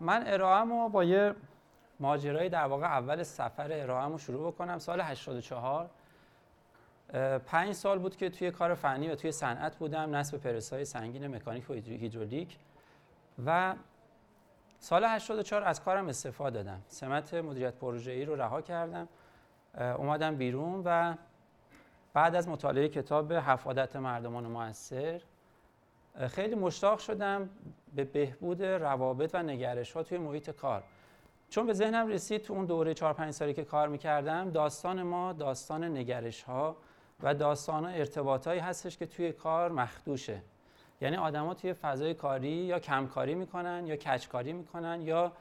من ارائه‌مو با یه ماجرای در واقع اول سفر ارائه‌مو شروع بکنم. سال 84 پنج سال بود که توی کار فنی و توی صنعت بودم نصب پرسای سنگین مکانیک و هیدرولیک. و سال 84 از کارم استفاده دادم. سمت مدیریت ای رو رها کردم. اومدم بیرون و بعد از مطالعه کتاب حفادت مردمان موثر خیلی مشتاق شدم به بهبود روابط و نگرش ها توی محیط کار. چون به ذهنم رسید تو اون دوره 4 5 سالی که کار می‌کردم داستان ما داستان نگرش ها و داستان ارتباطایی هستش که توی کار مخدوشه. یعنی آدما توی فضای کاری یا کمکاری می‌کنن یا کچکاری می‌کنن یا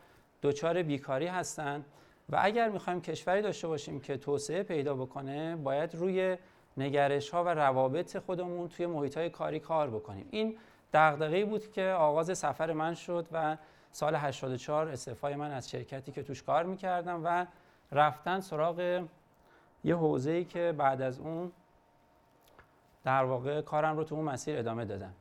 دچار بیکاری هستن. و اگر می‌خوایم کشوری داشته باشیم که توسعه پیدا بکنه باید روی نگرش ها و روابط خودمون توی محیط های کاری کار بکنیم. این دغدغه‌ای بود که آغاز سفر من شد و سال 84 استعفای من از شرکتی که توش کار می‌کردم و رفتن سراغ یه حوزه‌ای که بعد از اون در واقع کارم رو تو اون مسیر ادامه دادم.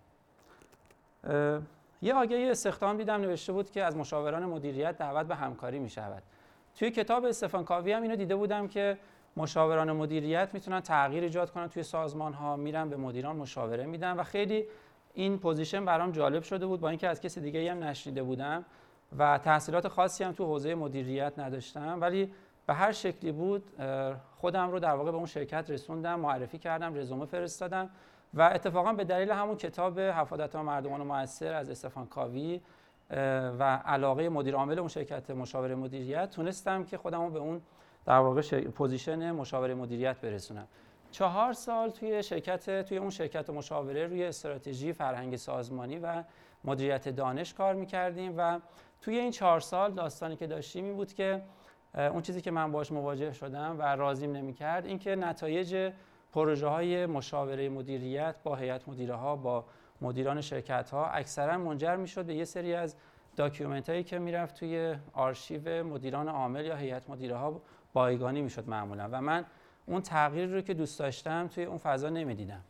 یه آگهی استخدام دیدم نوشته بود که از مشاوران مدیریت دعوت به همکاری می شود توی کتاب استفان کاوی هم اینو دیده بودم که مشاوران مدیریت می‌تونن تغییر ایجاد کنن توی سازمان ها میرن به مدیران مشاوره میدن و خیلی این position برام جالب شده بود با اینکه از کسی دیگه هم نشنیده بودم و تحصیلات خاصی هم تو حوزه مدیریت نداشتم. ولی به هر شکلی بود خودم رو در واقع به اون شرکت رسوندم معرفی کردم رزومه فرستادم و اتفاقا به دلیل همون کتاب هفت عادت مردمان موثر از استفان کاوی و علاقه مدیر عامل اون شرکت مشاور مدیریت تونستم که خودم به اون در واقع پوزیشن مشاور مدیریت برسونم. چهار سال توی شرکت توی اون شرکت مشاوره روی استراتژی فرهنگ سازمانی و مدیریت دانش کار می‌کردیم و توی این چهار سال داستانی که داشتیم این بود که اون چیزی که من باش مواجه شدم و راضیم نمی‌کرد اینکه نتایج پروژه های مشاوره مدیریت با هیئت مدیره ها با مدیران شرکت ها اکثرا منجر می‌شد به یه سری از document هایی که می‌رفت توی آرشیو مدیران عامل یا هیئت مدیره ها بایگانی می‌شد معمولا. و من اون تغییر رو که دوست داشتم توی اون فضا نمی‌دیدم.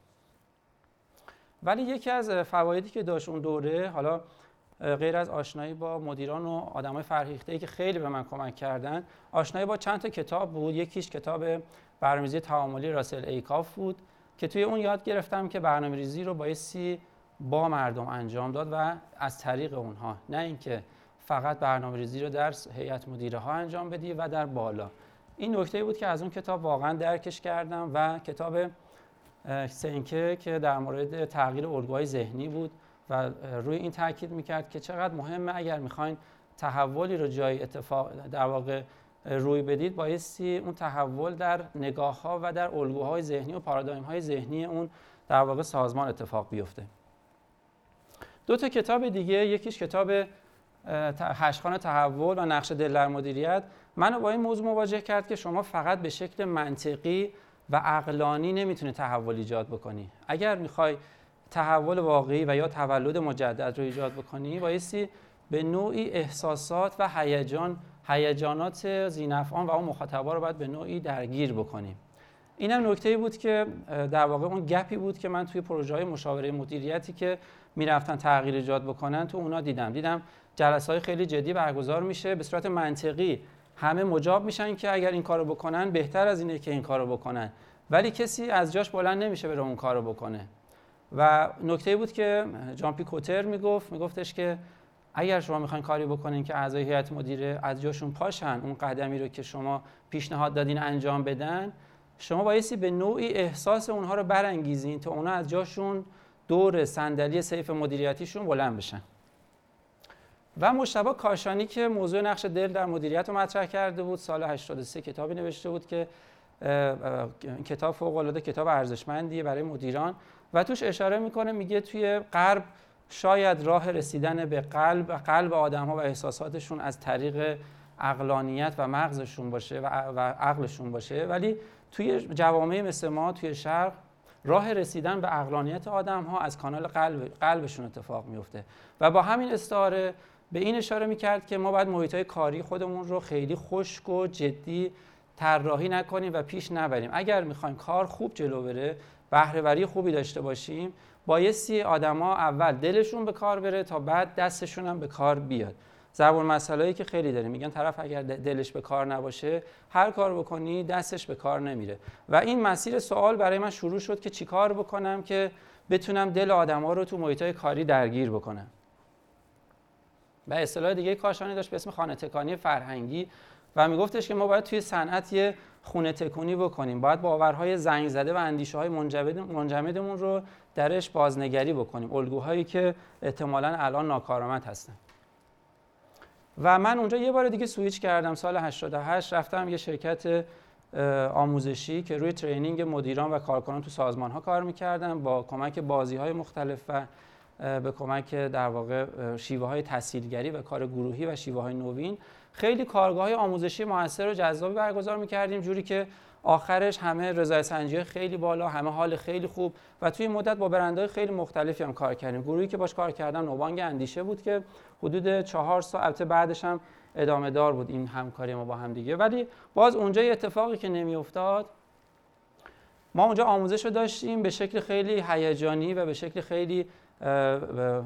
ولی یکی از فوایدی که داشت اون دوره حالا غیر از آشنایی با مدیران و آدمای فرهیخته ای که خیلی به من کمک کردن آشنایی با چند تا کتاب بود. یکیش کتاب برنامه‌ریزی تعاملی راسل ایکاف بود که توی اون یاد گرفتم که برنامه‌ریزی رو بایستی با مردم انجام داد و از طریق اونها. نه اینکه فقط برنامه‌ریزی رو در هیئت مدیره ها انجام بدی و در بالا. این نکته بود که از اون کتاب واقعا درکش کردم و کتاب سنکه که در مورد تغییر الگوهای ذهنی بود و روی این تاکید می‌کرد که چقدر مهمه اگر می‌خواین تحولی رو جای اتفاق در واقع روی بدید بایستی اون تحول در نگاه ها و در الگوهای ذهنی و پارادایم های ذهنی اون در واقع سازمان اتفاق بیفته. دو تا کتاب دیگه یکیش کتاب هشخان تحول و نقش دل در مدیریت. منو با این موضوع مواجه کرد که شما فقط به شکل منطقی و عقلانی نمی‌تونی تحول ایجاد بکنی. اگر می‌خوای تحول واقعی و یا تولد مجدد رو ایجاد بکنی بایستی به نوعی احساسات و هیجان هیجانات زینفعان و اون مخاطبا رو باید به نوعی درگیر بکنیم اینم نکته بود که در واقع اون گپی بود که من توی پروژه های مشاوره مدیریتی که می‌رفتن تغییر ایجاد بکنن تو اونا دیدم. دیدم جلسه های خیلی جدی برگزار میشه. به صورت منطقی همه مجاب میشن که اگر این کارو بکنن بهتر از اینه که این کارو بکنن. ولی کسی از جاش بلند نمیشه بره اون کارو بکنه. و نکته بود که جامپی کوتر می‌گفت. میگفتش که اگر شما می‌خواین کاری بکنین که اعضای هیئت مدیره از جاشون پاشن اون قدمی رو که شما پیشنهاد دادین انجام بدن شما بایستی به نوعی احساس اونها رو برانگیزین تا اونها از جاشون دور صندلی سیف مدیریتیشون بلند بشن. و مشتبه کاشانی که موضوع نقش دل در مدیریت رو مطرح کرده بود سال 83 کتابی نوشته بود که کتاب فوق العاده کتاب ارزشمندیه برای مدیران و توش اشاره می‌کنه میگه توی غرب شاید راه رسیدن به قلب قلب آدم ها و احساساتشون از طریق اقلانیت و مغزشون باشه و عقلشون باشه ولی توی جوامع مثل ما توی شرق راه رسیدن به اقلانیت آدم ها از کانال قلب قلبشون اتفاق میفته و با همین استعاره به این اشاره می‌کرد که ما باید محیط های کاری خودمون رو خیلی خشک و جدی طراحی نکنیم و پیش نبریم. اگر می‌خوایم کار خوب جلو بره بهرهوری خوبی داشته باشیم بایستی آدما اول دلشون به کار بره تا بعد دستشون هم به کار بیاد. ضرب المثلایی که خیلی داریم. میگن طرف اگر دلش به کار نباشه هر کار بکنی دستش به کار نمیره. و این مسیر سوال برای من شروع شد که چیکار بکنم که بتونم دل آدما رو تو محیطای کاری درگیر بکنم. و اصطلاح دیگه کاشانی داشت به اسم خانه تکانی فرهنگی و میگفتش که ما باید توی صنعت یه خونه تکونی بکنیم. باید باورهای زنگ زده و اندیشه های منجمدمون رو درش بازنگری بکنیم. الگوهایی که احتمالا الان ناکارآمد هستن. و من اونجا یه بار دیگه سویچ کردم سال 88 رفتم یه شرکت آموزشی که روی ترینینگ مدیران و کارکنان تو سازمان ها کار می‌کردم با کمک بازی های مختلف و به کمک در واقع شیوه های تحصیلگری و کار گروهی و شیوه های نوین. خیلی کارگاه های آموزشی موثر و جذابی برگزار می‌کردیم جوری که آخرش همه رضایت سنجی خیلی بالا همه حال خیلی خوب و توی مدت با برندهای خیلی مختلفی هم کار کردیم. گروهی که باش کار کردم نوبانگ اندیشه بود که حدود چهار ساعت بعدش هم ادامه دار بود این همکاری ما با هم دیگه. ولی باز اونجا یه اتفاقی که نمیافتاد ما اونجا آموزش رو داشتیم به شکل خیلی هیجانی و به شکل خیلی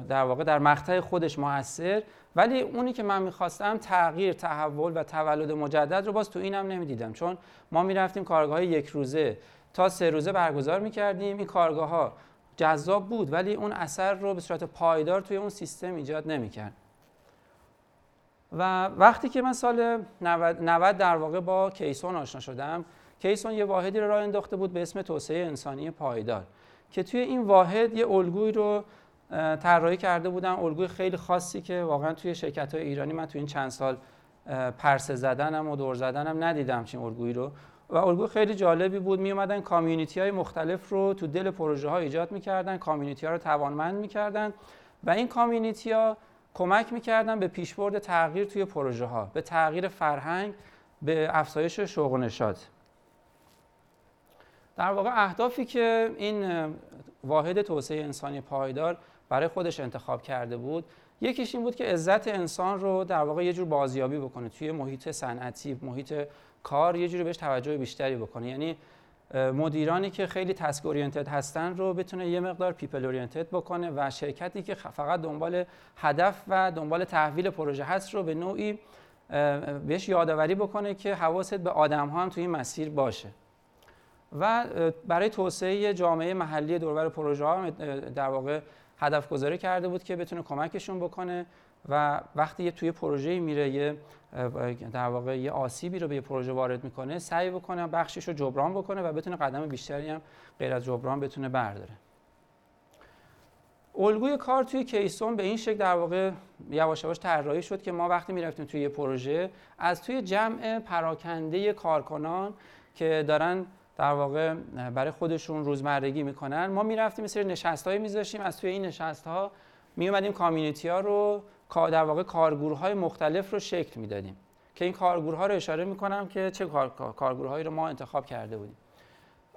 در واقع در مقطع خودش موثر. ولی اونی که من می‌خواستم تغییر تحول و تولد مجدد رو باز تو اینم نمی‌دیدم. چون ما می‌رفتیم کارگاه یک روزه. تا سه روزه برگزار می‌کردیم. این کارگاه ها جذاب بود ولی اون اثر رو به صورت پایدار توی اون سیستم ایجاد نمی‌کرد. و وقتی که من سال 90 در واقع با کیسون آشنا شدم کیسون یه واحدی رو راه انداخته بود به اسم توسعه انسانی پایدار. که توی این واحد یه الگویی رو طراحی کرده بودم الگوی خیلی خاصی که واقعا توی شرکت های ایرانی من توی این چند سال پرسه زدنم و دور زدنم ندیدم چین الگویی رو. و الگوی خیلی جالبی بود. می اومدن کامیونیتی های مختلف رو تو دل پروژه ها ایجاد می‌کردن. کامیونیتی ها رو توانمند می‌کردن و این کامیونیتی ها کمک می‌کردن به پیشبرد تغییر توی پروژه ها به تغییر فرهنگ به افزایش شوق و نشاط. در واقع اهدافی که این واحد توسعه انسانی پایدار برای خودش انتخاب کرده بود یکیش این بود که عزت انسان رو در واقع یه جور بازیابی بکنه. توی محیط صنعتی محیط کار یه جوری بهش توجه بیشتری بکنه. یعنی مدیرانی که خیلی task oriented هستن رو بتونه یه مقدار people oriented بکنه و شرکتی که فقط دنبال هدف و دنبال تحویل پروژه هست رو به نوعی بهش یادآوری بکنه که حواست به آدم ها هم توی این مسیر باشه. و برای توسعه جامعه محلی دوربر پروژه ها در واقع هدف گذاری کرده بود که بتونه کمکشون بکنه و وقتی یه توی پروژه میره یه در واقع یه آسیبی رو به یه پروژه وارد می‌کنه سعی بکنه بخشش رو جبران بکنه و بتونه قدم بیشتری هم غیر از جبران بتونه برداره. الگوی کار توی کیسون به این شکل در واقع یواش یواش طراحی شد که ما وقتی می‌رفتیم توی یه پروژه از توی جمع پراکنده کارکنان که دارن در واقع برای خودشون روزمرگی می‌کنن. ما می‌رفتیم مثل نشست هایی میذاشتیم. از توی این نشست ها میومدیم کامیونیتی ها رو در واقع کارگروه های مختلف رو شکل می‌دادیم که این کارگروه ها رو اشاره می‌کنم که چه کار، کارگروه هایی رو ما انتخاب کرده بودیم.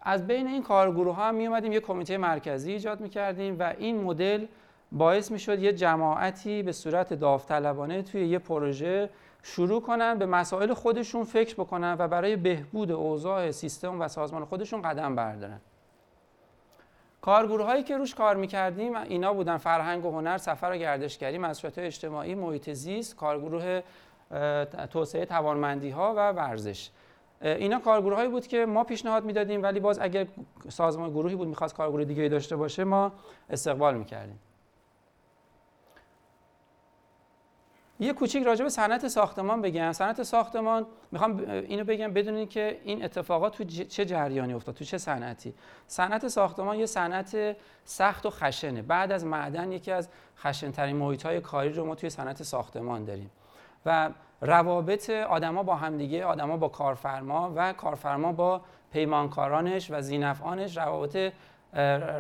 از بین این کارگروه ها می اومدیم یه کمیته مرکزی ایجاد می‌کردیم و این مدل باعث می‌شد یه جماعتی به صورت داوطلبانه توی یه پروژه شروع کنن به مسائل خودشون فکر بکنن و برای بهبود اوضاع سیستم و سازمان خودشون قدم بردارن. کارگروه هایی که روش کار می‌کردیم اینا بودن فرهنگ و هنر سفر و گردشگری مسئولیت اجتماعی محیط زیست کارگروه توسعه توانمندی ها و ورزش. اینا کارگروه هایی بود که ما پیشنهاد می‌دادیم ولی باز اگر سازمان گروهی بود می‌خواست کارگروه دیگه داشته باشه ما استقبال می‌کردیم. یه کوچیک راجع به صنعت ساختمان بگم. صنعت ساختمان می‌خوام اینو بگم بدونید که این اتفاقات تو چه جریانی افتاد تو چه صنعتی. صنعت ساختمان یه صنعت سخت و خشنه. بعد از معدن یکی از خشنترین محیط های کاری رو ما توی صنعت ساختمان داریم. و روابط آدما با همدیگه آدما با کارفرما و کارفرما با پیمانکارانش و زینفعانش روابط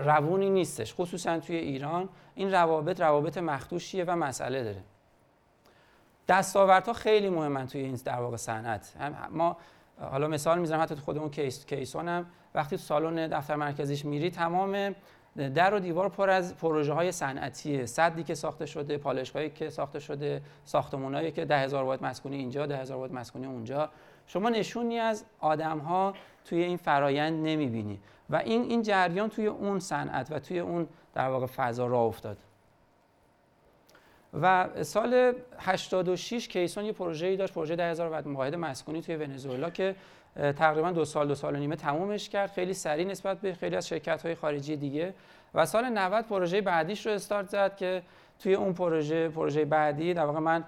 روونی نیستش. خصوصا توی ایران این روابط روابط مخدوشیه و مسئله داره. دستاوردها خیلی مهمن توی این در واقع صنعت. ما حالا مثال می‌زنم حتی خودمون کیس کیسون هم وقتی تو سالن دفتر مرکزیش میری تمام در و دیوار پر از پروژه های صنعتیه. صدی که ساخته شده پالشگاهی که ساخته شده ساختمانایی که ده هزار واحد مسکونی اینجا ده هزار واحد مسکونی اونجا. شما نشونی از آدم ها توی این فرایند نمی‌بینی. و این این جریان توی اون صنعت و توی اون در واقع فضا راه افتاد. و سال 86 کیسون یه پروژه‌ای داشت پروژه 10000 واحد مسکونی توی ونزوئلا که تقریبا دو سال دو سال و نیمه تمومش کرد. خیلی سریع نسبت به خیلی از شرکت های خارجی دیگه. و سال 90 پروژه بعدیش رو استارت زد که توی اون پروژه پروژه بعدی در واقع من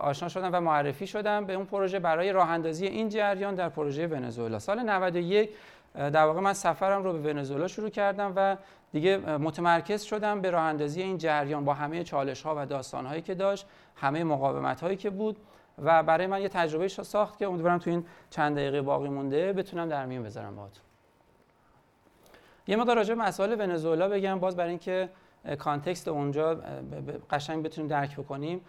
آشنا شدم و معرفی شدم به اون پروژه برای راه اندازی این جریان در پروژه ونزوئلا. سال 91 در واقع من سفرم رو به ونزوئلا شروع کردم و دیگه متمرکز شدم به راه اندازی این جریان با همه چالش ها و داستان هایی که داشت همه مقاومت هایی که بود و برای من یه تجربه ساخت که امیدوارم تو این چند دقیقه باقی مونده بتونم در میون بذارم باهاتون. یه مقدار راجع به مسائل ونزوئلا بگم باز برای اینکه کانتکست اونجا قشنگ بتونیم درک بکنیم.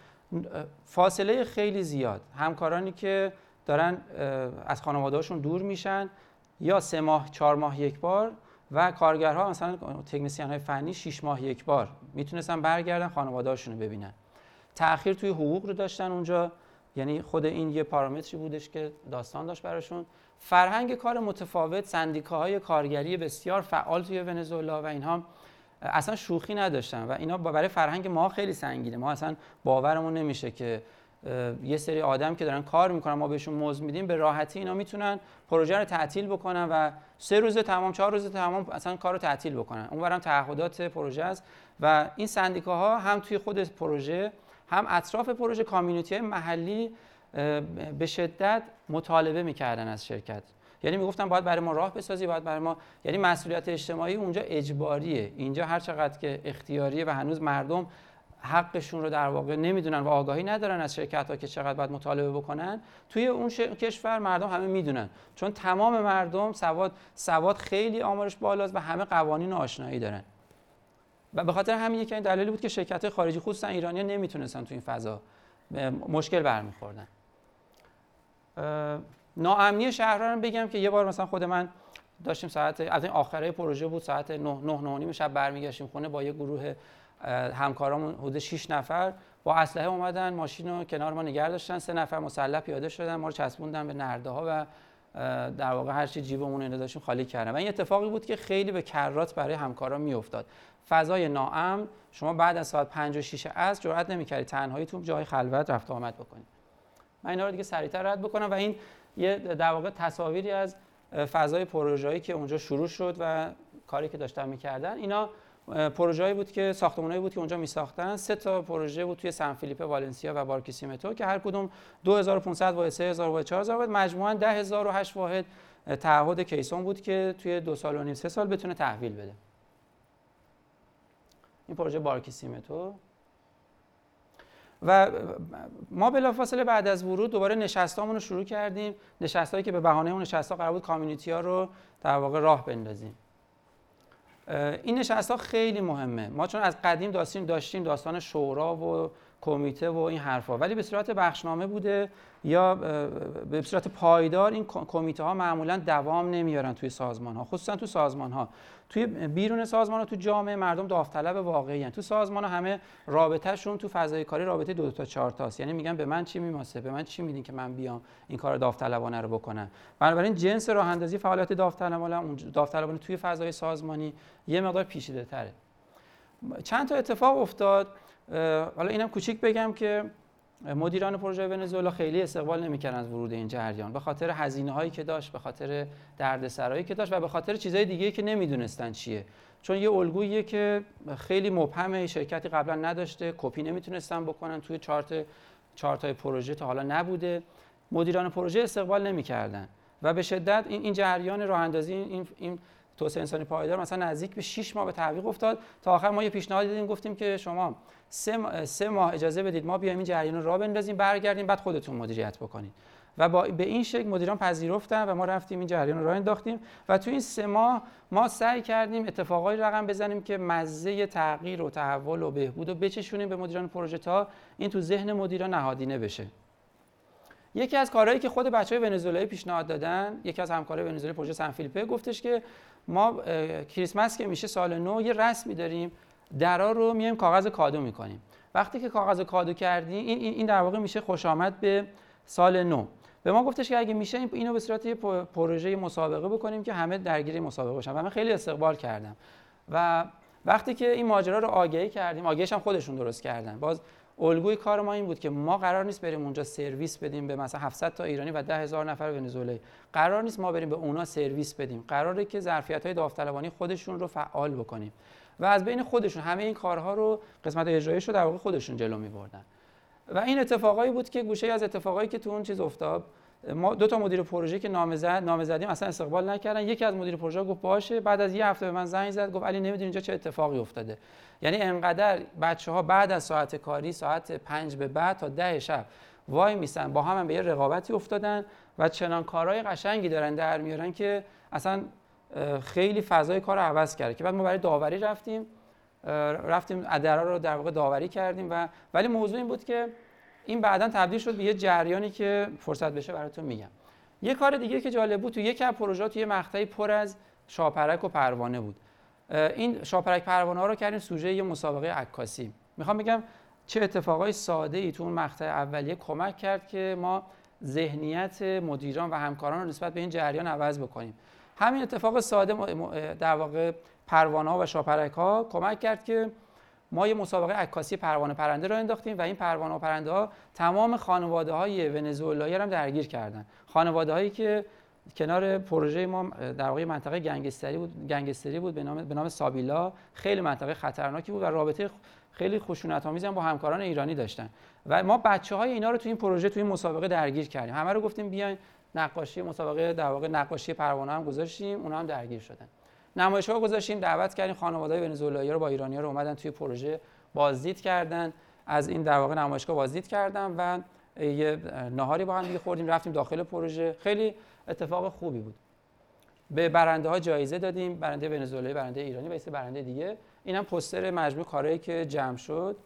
فاصله خیلی زیاد. همکارانی که دارن از خانواده‌هاشون دور میشن. یا سه ماه چهار ماه یک بار و کارگرها مثلا تکنسین های فنی 6 ماه یک بار می‌تونستن برگردن خانواده‌هاشون رو ببینن. تأخیر توی حقوق رو داشتن اونجا یعنی خود این یه پارامتری بودش که داستان داشت براشون. فرهنگ کار متفاوت سندیکاهای کارگری بسیار فعال توی ونزوئلا و اینها اصلا شوخی نداشتن و اینا برای فرهنگ ما خیلی سنگینه. ما اصلا باورمون نمیشه که یه سری آدم که دارن کار می‌کنن ما بهشون مزد میدیم به راحتی اینا می‌تونن پروژه رو تعطیل بکنن و سه روز تمام چهار روز تمام اصلا کار رو تعطیل بکنن. اونورم تعهدات پروژه است و این سندیکاها هم توی خود پروژه هم اطراف پروژه کامیونیتی محلی به شدت مطالبه می‌کردن از شرکت. یعنی می‌گفتن باید برای ما راه بسازی باید برای ما یعنی مسئولیت اجتماعی اونجا اجباریه. اینجا هر چقدر که اختیاریه و هنوز مردم حقشون رو در واقع نمی‌دونن و آگاهی ندارن از شرکت ها که چقدر باید مطالبه بکنن. توی اون کشور مردم همه می‌دونن. چون تمام مردم سواد سواد خیلی آمارش بالاست و همه قوانین آشنایی دارن. و به خاطر همین یکی این دلیلی بود که شرکت خارجی خصوصا ایرانی نمی‌تونستن تو این فضا مشکل برمیخوردن. ناامنی شهرها رو بگم که یه بار مثلا خود من داشتیم ساعت از این آخره پروژه بود ساعت 9 9 نیم شب برمیگشتیم خونه با یه گروه همکارامون حدود 6 نفر با اسلحه اومدن ماشین رو کنار ما نگه داشتن. سه نفر مسلح پیاده شدن ما رو چسبوندن به نرده ها و در واقع هر چی جیبمون رو داشتیم خالی کردن. و این اتفاقی بود که خیلی به کرات برای همکارا میافتاد. فضای ناامن شما بعد از ساعت 5 و 6 عصر جرئت نمی‌کردی تنهایی تو جای خلوت رفت آمد بکنید من اینا رو دیگه سریعتر رد بکنم و این یه در واقع تصاویری از فضای پروژه‌ای که اونجا شروع شد و کاری که داشتن می‌کردن. اینا پروژه‌ای بود که ساختمانایی بود که اونجا میساختن. سه تا پروژه بود توی سن فیلیپ والنسیا و بارکیسیمتو که هر کدوم 2500 واحد 3000 واحد 4000 واحد مجموعاً 10008 واحد تعهد کیسون بود که توی دو سال و نیم سه سال بتونه تحویل بده. این پروژه بارکیسیمتو و ما بلافاصله بعد از ورود دوباره نشستامون رو شروع کردیم. نشستایی که به بهانه اون نشستا قرار بود کامیونیتی ها رو در واقع راه بندازیم. این نشست ها خیلی مهمه. ما چون از قدیم داشتیم داشتیم داستان شورا و کمیته و این حرفا. ولی به صورت بخشنامه بوده یا به صورت پایدار این کمیته ها معمولا دوام نمیارن توی سازمان ها خصوصا تو سازمان ها توی بیرون سازمان ها تو جامعه مردم داوطلب واقعی هن. تو سازمان ها همه رابطهشون تو فضای کاری رابطه دو, دو تا چهار تاست. یعنی میگن به من چی میماسه؟ به من چی میدین که من بیام این کار داوطلبانه رو بکنم؟ بنابراین جنس راه اندازی فعالیت داوطلبانه داوطلبانه توی فضای سازمانی یه مقدار پیچیده تره چند تا اتفاق افتاد. حالا اینم کوچیک بگم که مدیران پروژه ونزوئلا خیلی استقبال نمی‌کردن از ورود این جریان. به خاطر هزینه هایی که داشت به خاطر دردسرایی که داشت و به خاطر چیزهای دیگه که نمی‌دونستن چیه. چون یه الگوییه که خیلی مبهمه شرکتی قبلا نداشته کپی نمی‌تونستن بکنن توی چارت چارت های پروژه تا حالا نبوده. مدیران پروژه استقبال نمی‌کردن و به شدت این این جریان راه اندازی این این توسعه انسانی پایدار مثلا نزدیک به 6 ماه به تعویق افتاد. تا آخر ما یه پیشنهاد دیدیم گفتیم که شما سه, سه ماه اجازه بدید ما بیایم این جریان راه بندازیم برگردیم بعد خودتون مدیریت بکنید. و با به این شکل مدیران پذیرفتن و ما رفتیم این جریان راه انداختیم. و تو این سه ماه ما سعی کردیم اتفاقای رقم بزنیم که مزه تغییر و تحول و بهبود و بچشونیم به مدیران پروژه تا این تو ذهن مدیران نهادینه بشه. یکی از کارهایی که خود بچهای ونزوئلایی پیشنهاد دادن یکی از همکارای ونزوئلا پروژه سن گفتش که ما کریسمس که میشه سال نو یه رسمی داریم درا رو میایم کاغذ کادو می‌کنیم. وقتی که کاغذ کادو کردیم این این در واقع میشه خوش آمد به سال نو. به ما گفتش که اگه میشه اینو به صورت یه پروژه مسابقه بکنیم که همه درگیر مسابقه باشن و من خیلی استقبال کردم. و وقتی که این ماجرا رو آگهی کردیم آگهیش هم خودشون درست کردن. باز الگوی کار ما این بود که ما قرار نیست بریم اونجا سرویس بدیم به مثلا 700 تا ایرانی و 10000 نفر ونزوئلایی. قرار نیست ما بریم به اونا سرویس بدیم. قراره که ظرفیت های داوطلبانی خودشون رو فعال بکنیم. و از بین خودشون همه این کارها رو قسمت اجرایش رو در واقع خودشون جلو می‌بردن. و این اتفاقایی بود که گوشه از اتفاقایی که تو اون چیز افتاد ما دو تا مدیر پروژه که نامزد نامزدیم اصلا استقبال نکردن. یکی از مدیر پروژه گفت باشه. بعد از یه هفته به من زنگ زد گفت علی نمی‌دونی اینجا چه اتفاقی افتاده. یعنی انقدر بچه ها بعد از ساعت کاری ساعت پنج به بعد تا ده شب وای میسن با هم, هم به یه رقابتی افتادن و چنان کارهای قشنگی دارن در میارن که اصلا خیلی فضای کار رو عوض کرده که بعد ما برای داوری رفتیم. رفتیم ادرا رو در واقع داوری کردیم و ولی موضوع این بود که این بعدا تبدیل شد به یه جریانی که فرصت بشه براتون میگم. یه کار دیگه که جالب بود تو یک از پروژه تو یه مقطعی پر از شاپرک و پروانه بود. این شاپرک پروانه ها رو کردیم سوژه یه مسابقه عکاسی. می‌خوام بگم چه اتفاقای ساده ای تو اون مقطع اولیه کمک کرد که ما ذهنیت مدیران و همکاران رو نسبت به این جریان عوض بکنیم. همین اتفاق ساده در واقع پروانه و شاپرک ها کمک کرد که ما یه مسابقه عکاسی پروانه پرنده رو انداختیم و این پروانه و پرنده ها تمام خانواده های ونزوئلایی هم درگیر کردن. خانواده هایی که کنار پروژه ما در واقع منطقه گنگستری بود گنگستری بود به نام به نام سابیلا خیلی منطقه خطرناکی بود و رابطه خیلی خشونت آمیزی با همکاران ایرانی داشتن. و ما بچه های اینا رو تو این پروژه تو این مسابقه درگیر کردیم. همه رو گفتیم بیاین نقاشی مسابقه در واقع نقاشی پروانه هم گذاشتیم اونا هم درگیر شدن. نمایشگاه گذاشتیم دعوت کردیم خانواده ونزوئلایی رو با ایرانی رو اومدن توی پروژه بازدید کردن. از این در واقع نمایشگاه بازدید کردن و یه نهاری با هم دیگه خوردیم رفتیم داخل پروژه. خیلی اتفاق خوبی بود. به برنده ها جایزه دادیم برنده ونزوئلایی برنده ایرانی و برنده دیگه. اینم پوستر مجموع کارهایی که جمع شد.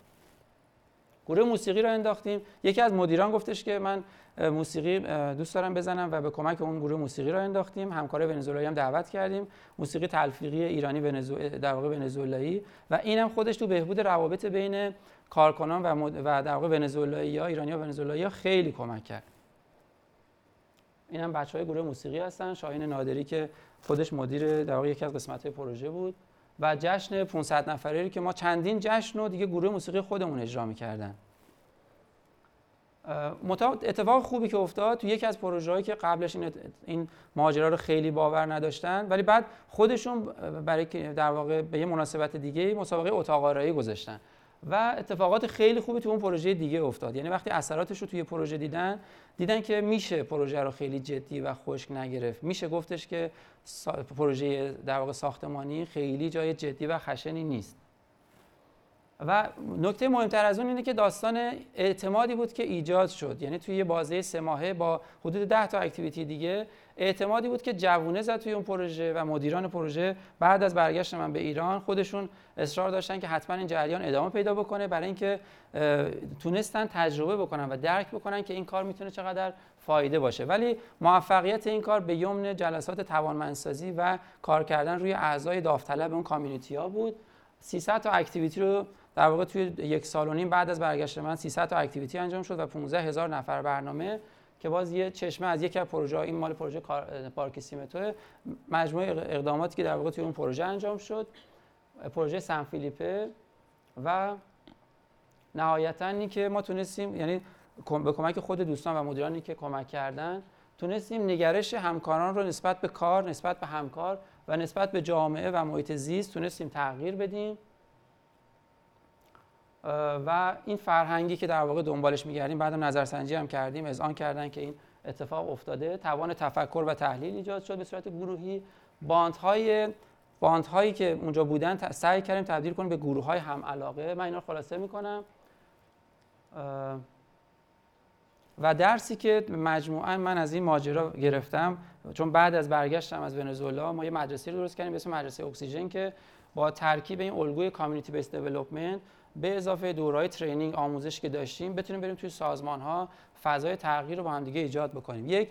گروه موسیقی رو انداختیم. یکی از مدیران گفتش که من موسیقی دوست دارم بزنم و به کمک اون گروه موسیقی رو انداختیم. همکار ونزوئلایی هم دعوت کردیم. موسیقی تلفیقی ایرانی. در واقع ونزوئلایی. و اینم خودش تو بهبود روابط بین کارکنان و, مد... و در واقع ونزوئلایی ها ایرانی ونزوئلایی خیلی کمک کرد. اینم بچه های گروه موسیقی هستن. شاهین نادری که خودش مدیر در واقع یکی از قسمت پروژه بود. و جشن 500 نفره که ما چندین جشن و دیگه گروه موسیقی خودمون اجرا می‌کردن. اتفاق خوبی که افتاد تو یکی از پروژه‌هایی که قبلش این این ماجرا رو خیلی باور نداشتن ولی بعد خودشون برای در واقع به یه مناسبت دیگه مسابقه اتاق آرایی گذاشتن. و اتفاقات خیلی خوبی تو اون پروژه دیگه افتاد. یعنی وقتی اثراتش رو توی پروژه دیدن دیدن که میشه پروژه رو خیلی جدی و خشک نگرفت. میشه گفتش که پروژه در واقع ساختمانی خیلی جای جدی و خشنی نیست. و نکته مهمتر از اون اینه که داستان اعتمادی بود که ایجاد شد. یعنی توی یه بازه سه ماهه با حدود 10 تا اکتیویتی دیگه اعتمادی بود که جوونه زد توی اون پروژه و مدیران پروژه بعد از برگشت من به ایران خودشون اصرار داشتن که حتما این جریان ادامه پیدا بکنه برای اینکه تونستن تجربه بکنن و درک بکنن که این کار می‌تونه چقدر فایده باشه. ولی موفقیت این کار به یمن جلسات توانمندسازی و کار کردن روی اعضای داوطلب اون کامیونیتی ها بود. 300 تا اکتیویتی رو در واقع توی یک سال و نیم بعد از برگشت من 300 تا اکتیویتی انجام شد و 15 هزار نفر برنامه که باز یه چشمه از یکی از پروژه این مال پروژه پارک سیمتو مجموعه اقداماتی که در واقع توی اون پروژه انجام شد. پروژه سن فیلیپه و نهایتا این که ما تونستیم یعنی به کمک خود دوستان و مدیرانی که کمک کردن تونستیم نگرش همکاران رو نسبت به کار نسبت به همکار و نسبت به جامعه و محیط زیست تونستیم تغییر بدیم. و این فرهنگی که در واقع دنبالش میگردیم بعدم نظرسنجی هم کردیم. از آن کردن که این اتفاق افتاده توان تفکر و تحلیل ایجاد شد به صورت گروهی. باندهای باندهایی که اونجا بودن سعی کردیم تبدیل کنیم به گروه های هم علاقه. من اینا رو خلاصه می‌کنم. و درسی که مجموعا من از این ماجرا گرفتم چون بعد از برگشتم از ونزوئلا ما یه مدرسه رو درست کردیم به اسم مدرسه اکسیژن که با ترکیب این الگوی کامیونیتی بیس دیولپمنت به اضافه دورهای ترینینگ آموزش که داشتیم بتونیم بریم توی سازمان ها فضای تغییر رو با هم دیگه ایجاد بکنیم. یک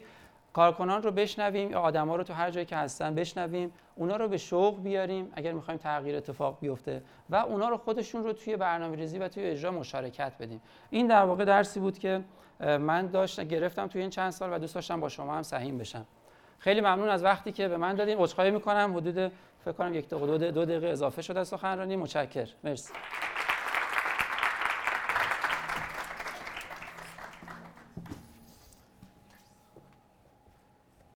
کارکنان رو بشنویم یا آدما رو تو هر جایی که هستن بشنویم اونا رو به شوق بیاریم اگر می‌خوایم تغییر اتفاق بیفته و اونا رو خودشون رو توی برنامه ریزی و توی اجرا مشارکت بدیم. این در واقع درسی بود که من داشتم گرفتم توی این چند سال و دوست داشتم با شما هم سهیم بشم. خیلی ممنون از وقتی که به من دادین. عذرخواهی می‌کنم. حدود فکر کنم یک دقیقه دو دقیقه اضافه شده سخنرانی. متشکرم. مرسی.